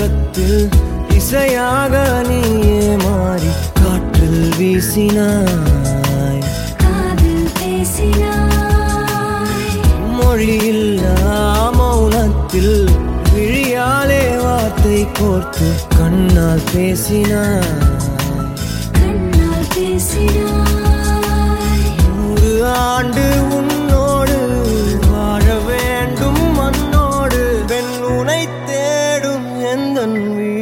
ராகத்து இசையாக நீயே மாறி காற்றில் வீசினாய். மொழியில்லா மௌனத்தில் விழியாலே வார்த்தை கோர்த்து கண்ணால் பேசினாய். நூறு ஆண்டு உன்னோடு வாழ வேண்டும் மண்ணோடு பெண் உனைத்தே தேடும் எந்தன் வீடு